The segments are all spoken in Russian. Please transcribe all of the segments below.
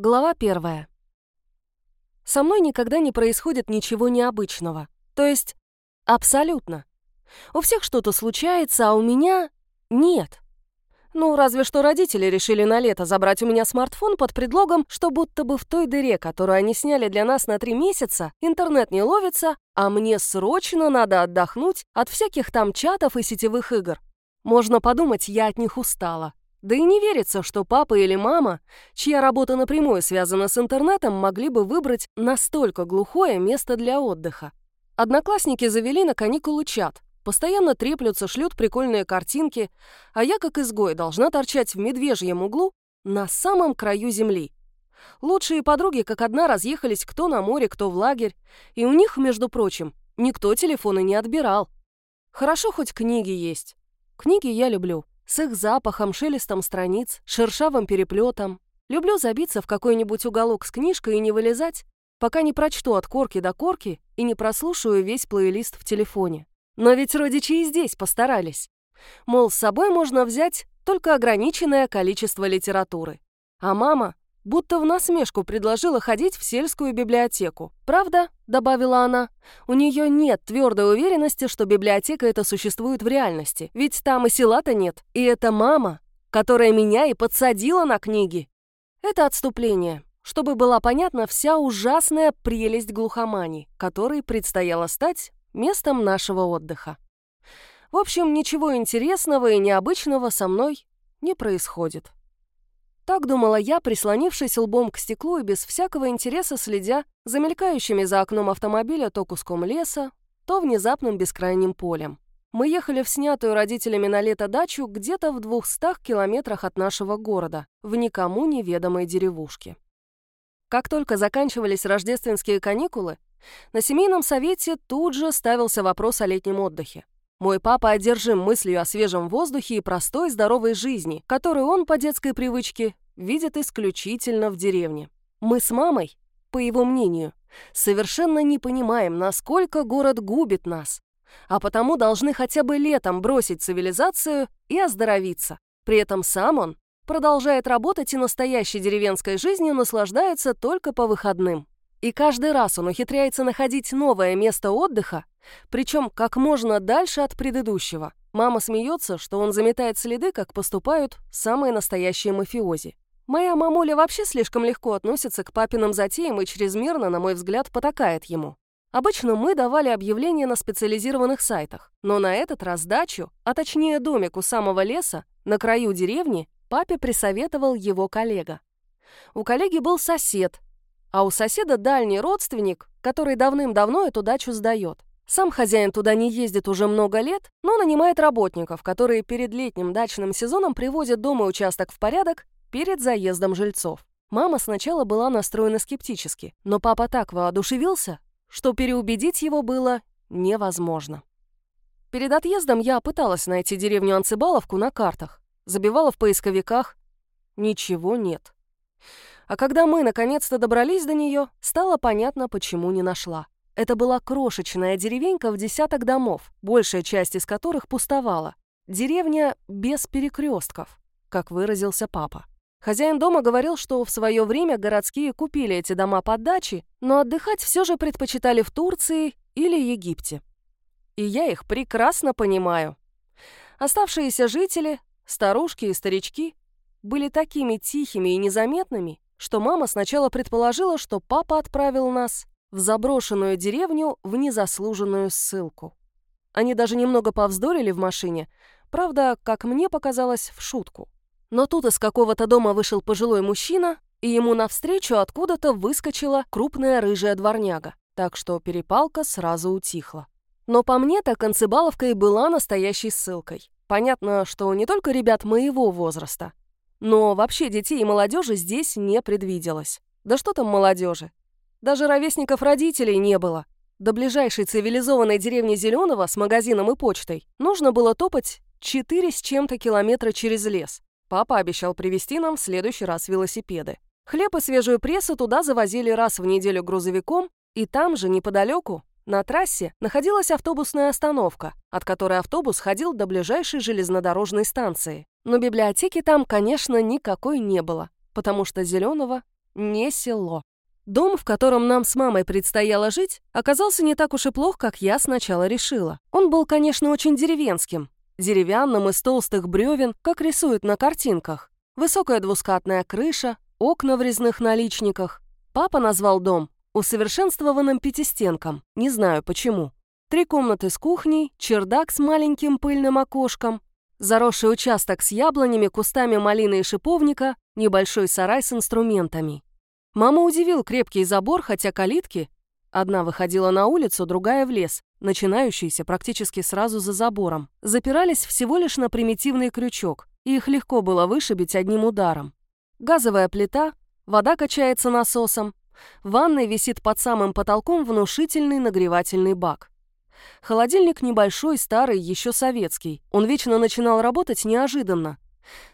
Глава первая. Со мной никогда не происходит ничего необычного. То есть, абсолютно. У всех что-то случается, а у меня нет. Ну, разве что родители решили на лето забрать у меня смартфон под предлогом, что будто бы в той дыре, которую они сняли для нас на три месяца, интернет не ловится, а мне срочно надо отдохнуть от всяких там чатов и сетевых игр. Можно подумать, я от них устала. Да и не верится, что папа или мама, чья работа напрямую связана с интернетом, могли бы выбрать настолько глухое место для отдыха. Одноклассники завели на каникулы чат. Постоянно треплются, шлют прикольные картинки, а я, как изгой, должна торчать в медвежьем углу на самом краю земли. Лучшие подруги как одна разъехались кто на море, кто в лагерь, и у них, между прочим, никто телефоны не отбирал. Хорошо хоть книги есть. Книги я люблю. С их запахом, шелестом страниц, шершавым переплетом. Люблю забиться в какой-нибудь уголок с книжкой и не вылезать, пока не прочту от корки до корки и не прослушаю весь плейлист в телефоне. Но ведь родичи и здесь постарались. Мол, с собой можно взять только ограниченное количество литературы. А мама будто в насмешку предложила ходить в сельскую библиотеку. «Правда?» — добавила она. «У нее нет твердой уверенности, что библиотека это существует в реальности. Ведь там и села-то нет. И это мама, которая меня и подсадила на книги». Это отступление, чтобы была понятна вся ужасная прелесть глухомани, которой предстояло стать местом нашего отдыха. В общем, ничего интересного и необычного со мной не происходит. Так думала я, прислонившись лбом к стеклу и без всякого интереса следя за мелькающими за окном автомобиля то куском леса, то внезапным бескрайним полем. Мы ехали в снятую родителями на лето дачу где-то в двухстах километрах от нашего города, в никому неведомой деревушке. Как только заканчивались рождественские каникулы, на семейном совете тут же ставился вопрос о летнем отдыхе. Мой папа одержим мыслью о свежем воздухе и простой здоровой жизни, которую он по детской привычке видит исключительно в деревне. Мы с мамой, по его мнению, совершенно не понимаем, насколько город губит нас, а потому должны хотя бы летом бросить цивилизацию и оздоровиться. При этом сам он продолжает работать и настоящей деревенской жизнью наслаждается только по выходным. И каждый раз он ухитряется находить новое место отдыха, причем как можно дальше от предыдущего. Мама смеется, что он заметает следы, как поступают самые настоящие мафиози. Моя мамуля вообще слишком легко относится к папиным затеям и чрезмерно, на мой взгляд, потакает ему. Обычно мы давали объявления на специализированных сайтах, но на этот раз дачу, а точнее домик у самого леса, на краю деревни, папе присоветовал его коллега. У коллеги был сосед, а у соседа дальний родственник, который давным-давно эту дачу сдает. Сам хозяин туда не ездит уже много лет, но нанимает работников, которые перед летним дачным сезоном приводят дом и участок в порядок перед заездом жильцов. Мама сначала была настроена скептически, но папа так воодушевился, что переубедить его было невозможно. Перед отъездом я пыталась найти деревню Анцибаловку на картах, забивала в поисковиках. Ничего нет. А когда мы наконец-то добрались до нее, стало понятно, почему не нашла. Это была крошечная деревенька в десяток домов, большая часть из которых пустовала. Деревня без перекрестков, как выразился папа. Хозяин дома говорил, что в свое время городские купили эти дома под дачи, но отдыхать все же предпочитали в Турции или Египте. И я их прекрасно понимаю. Оставшиеся жители, старушки и старички, были такими тихими и незаметными, что мама сначала предположила, что папа отправил нас в заброшенную деревню в незаслуженную ссылку. Они даже немного повздорили в машине, правда, как мне показалось, в шутку. Но тут из какого-то дома вышел пожилой мужчина, и ему навстречу откуда-то выскочила крупная рыжая дворняга, так что перепалка сразу утихла. Но по мне-то Концебаловка и была настоящей ссылкой. Понятно, что не только ребят моего возраста, но вообще детей и молодежи здесь не предвиделось. Да что там молодежи? Даже ровесников родителей не было. До ближайшей цивилизованной деревни Зеленого с магазином и почтой нужно было топать четыре с чем-то километра через лес. Папа обещал привезти нам в следующий раз велосипеды. Хлеб и свежую прессу туда завозили раз в неделю грузовиком, и там же, неподалеку, на трассе, находилась автобусная остановка, от которой автобус ходил до ближайшей железнодорожной станции. Но библиотеки там, конечно, никакой не было, потому что Зеленого не село. Дом, в котором нам с мамой предстояло жить, оказался не так уж и плох, как я сначала решила. Он был, конечно, очень деревенским. Деревянным из толстых бревен, как рисуют на картинках. Высокая двускатная крыша, окна в резных наличниках. Папа назвал дом усовершенствованным пятистенком, не знаю почему. Три комнаты с кухней, чердак с маленьким пыльным окошком, заросший участок с яблонями, кустами малины и шиповника, небольшой сарай с инструментами. Мама удивил крепкий забор, хотя калитки... Одна выходила на улицу, другая в лес, начинающийся практически сразу за забором. Запирались всего лишь на примитивный крючок, и их легко было вышибить одним ударом. Газовая плита, вода качается насосом, в ванной висит под самым потолком внушительный нагревательный бак. Холодильник небольшой, старый, еще советский. Он вечно начинал работать неожиданно.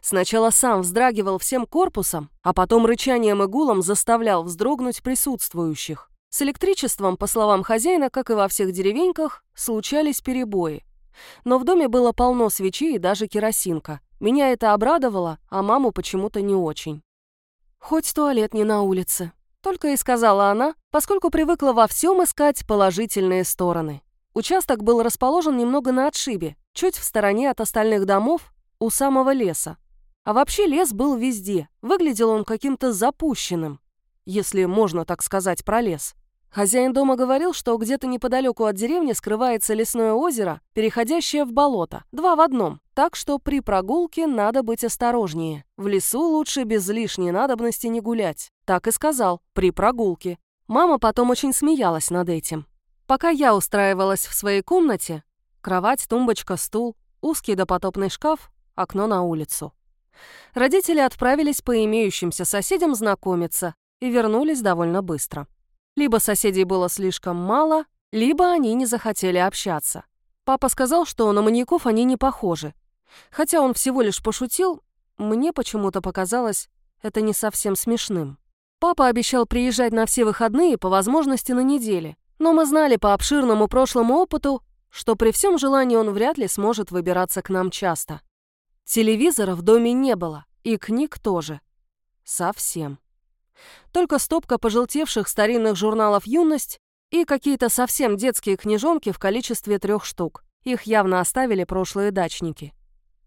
Сначала сам вздрагивал всем корпусом, а потом рычанием и гулом заставлял вздрогнуть присутствующих. С электричеством, по словам хозяина, как и во всех деревеньках, случались перебои. Но в доме было полно свечей и даже керосинка. Меня это обрадовало, а маму почему-то не очень. Хоть туалет не на улице. Только и сказала она, поскольку привыкла во всем искать положительные стороны. Участок был расположен немного на отшибе, чуть в стороне от остальных домов, у самого леса. А вообще лес был везде, выглядел он каким-то запущенным, если можно так сказать про лес. Хозяин дома говорил, что где-то неподалеку от деревни скрывается лесное озеро, переходящее в болото, два в одном, так что при прогулке надо быть осторожнее. В лесу лучше без лишней надобности не гулять. Так и сказал, при прогулке. Мама потом очень смеялась над этим. Пока я устраивалась в своей комнате, кровать, тумбочка, стул, узкий допотопный шкаф, окно на улицу. Родители отправились по имеющимся соседям знакомиться и вернулись довольно быстро. Либо соседей было слишком мало, либо они не захотели общаться. Папа сказал, что на маньяков они не похожи. Хотя он всего лишь пошутил, мне почему-то показалось это не совсем смешным. Папа обещал приезжать на все выходные, по возможности на неделе. Но мы знали по обширному прошлому опыту, что при всем желании он вряд ли сможет выбираться к нам часто. Телевизора в доме не было, и книг тоже. Совсем. Только стопка пожелтевших старинных журналов «Юность» и какие-то совсем детские книжонки в количестве трех штук. Их явно оставили прошлые дачники.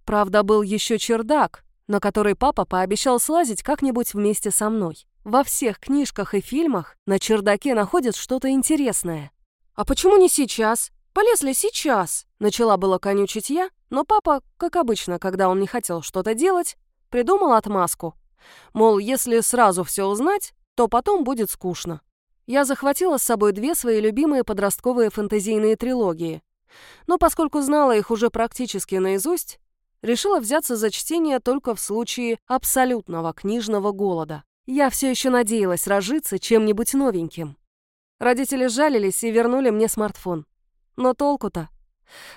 Правда, был еще чердак, на который папа пообещал слазить как-нибудь вместе со мной. Во всех книжках и фильмах на чердаке находят что-то интересное. «А почему не сейчас? Полезли сейчас!» Начала было конючить я, но папа, как обычно, когда он не хотел что-то делать, придумал отмазку. Мол, если сразу все узнать, то потом будет скучно. Я захватила с собой две свои любимые подростковые фэнтезийные трилогии. Но поскольку знала их уже практически наизусть, решила взяться за чтение только в случае абсолютного книжного голода. Я все еще надеялась разжиться чем-нибудь новеньким. Родители жалились и вернули мне смартфон. Но толку-то?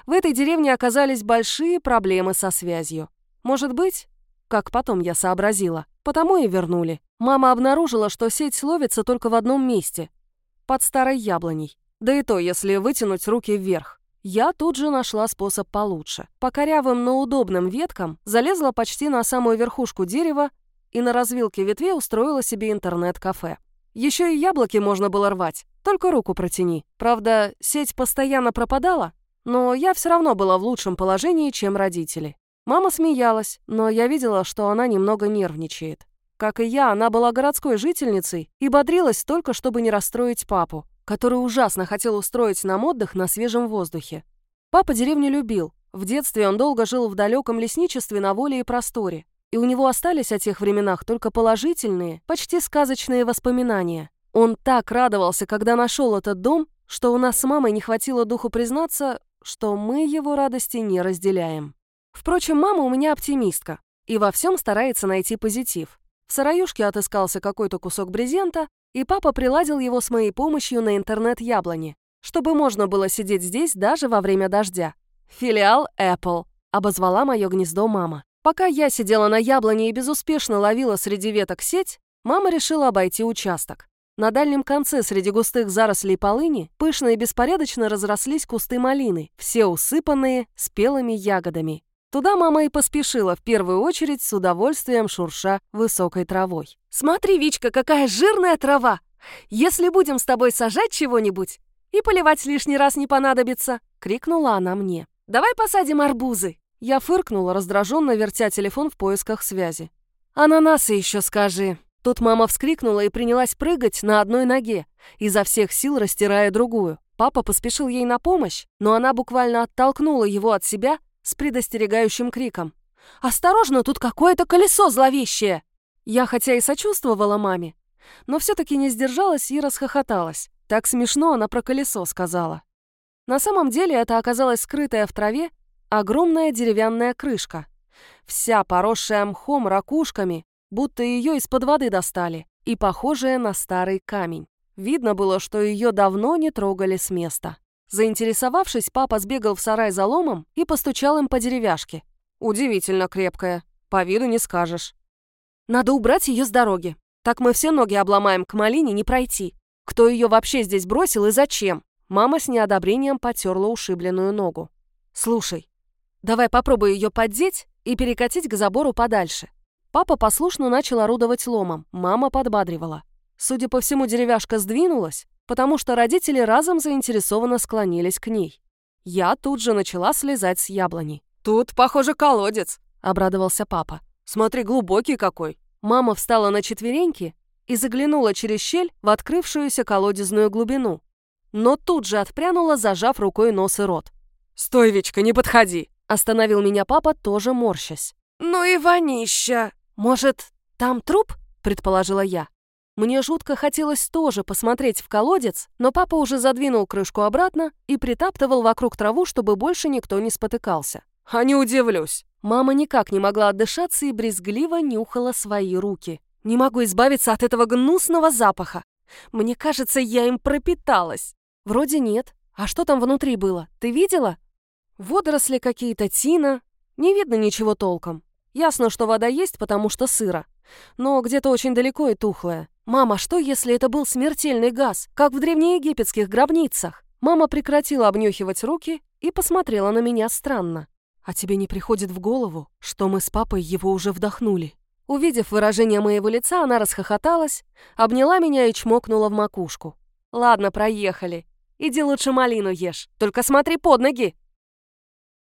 В этой деревне оказались большие проблемы со связью. Может быть, как потом я сообразила, потому и вернули. Мама обнаружила, что сеть ловится только в одном месте — под старой яблоней. Да и то, если вытянуть руки вверх. Я тут же нашла способ получше. По корявым, но удобным веткам залезла почти на самую верхушку дерева и на развилке ветвей устроила себе интернет-кафе. Еще и яблоки можно было рвать, только руку протяни. Правда, сеть постоянно пропадала, но я все равно была в лучшем положении, чем родители. Мама смеялась, но я видела, что она немного нервничает. Как и я, она была городской жительницей и бодрилась только, чтобы не расстроить папу, который ужасно хотел устроить нам отдых на свежем воздухе. Папа деревню любил. В детстве он долго жил в далеком лесничестве на воле и просторе. И у него остались о тех временах только положительные, почти сказочные воспоминания. Он так радовался, когда нашел этот дом, что у нас с мамой не хватило духу признаться, что мы его радости не разделяем. Впрочем, мама у меня оптимистка и во всем старается найти позитив. В сараюшке отыскался какой-то кусок брезента, и папа приладил его с моей помощью на интернет-яблони, чтобы можно было сидеть здесь даже во время дождя. «Филиал Apple», — обозвала мое гнездо мама. Пока я сидела на яблоне и безуспешно ловила среди веток сеть, мама решила обойти участок. На дальнем конце среди густых зарослей полыни пышно и беспорядочно разрослись кусты малины, все усыпанные спелыми ягодами. Туда мама и поспешила, в первую очередь с удовольствием шурша высокой травой. «Смотри, Вичка, какая жирная трава! Если будем с тобой сажать чего-нибудь, и поливать лишний раз не понадобится!» — крикнула она мне. «Давай посадим арбузы!» Я фыркнула, раздраженно вертя телефон в поисках связи. «Ананасы еще скажи!» Тут мама вскрикнула и принялась прыгать на одной ноге, изо всех сил растирая другую. Папа поспешил ей на помощь, но она буквально оттолкнула его от себя с предостерегающим криком. «Осторожно, тут какое-то колесо зловещее!» Я хотя и сочувствовала маме, но все-таки не сдержалась и расхохоталась. Так смешно она про колесо сказала. На самом деле это оказалась скрытая в траве огромная деревянная крышка, вся поросшая мхом ракушками, будто ее из-под воды достали, и похожая на старый камень. Видно было, что ее давно не трогали с места. Заинтересовавшись, папа сбегал в сарай за ломом и постучал им по деревяшке. Удивительно крепкая, по виду не скажешь. Надо убрать ее с дороги. Так мы все ноги обломаем, к малине не пройти. Кто ее вообще здесь бросил и зачем? Мама с неодобрением потерла ушибленную ногу. Слушай, давай попробуй ее поддеть и перекатить к забору подальше. Папа послушно начал орудовать ломом, мама подбадривала. Судя по всему, деревяшка сдвинулась, потому что родители разом заинтересованно склонились к ней. Я тут же начала слезать с яблони. «Тут, похоже, колодец», — обрадовался папа. «Смотри, глубокий какой». Мама встала на четвереньки и заглянула через щель в открывшуюся колодезную глубину. Но тут же отпрянула, зажав рукой нос и рот. «Стой, Вичка, не подходи!» Остановил меня папа, тоже морщась. «Ну и вонища!» «Может, там труп?» — предположила я. Мне жутко хотелось тоже посмотреть в колодец, но папа уже задвинул крышку обратно и притаптывал вокруг траву, чтобы больше никто не спотыкался. «А не удивлюсь!» Мама никак не могла отдышаться и брезгливо нюхала свои руки. «Не могу избавиться от этого гнусного запаха. Мне кажется, я им пропиталась». «Вроде нет. А что там внутри было? Ты видела?» «Водоросли какие-то, тина. Не видно ничего толком. Ясно, что вода есть, потому что сыро. Но где-то очень далеко и тухлая. Мама, что если это был смертельный газ, как в древнеегипетских гробницах? Мама прекратила обнюхивать руки и посмотрела на меня странно. А тебе не приходит в голову, что мы с папой его уже вдохнули? Увидев выражение моего лица, она расхохоталась, обняла меня и чмокнула в макушку. «Ладно, проехали. Иди лучше малину ешь. Только смотри под ноги!»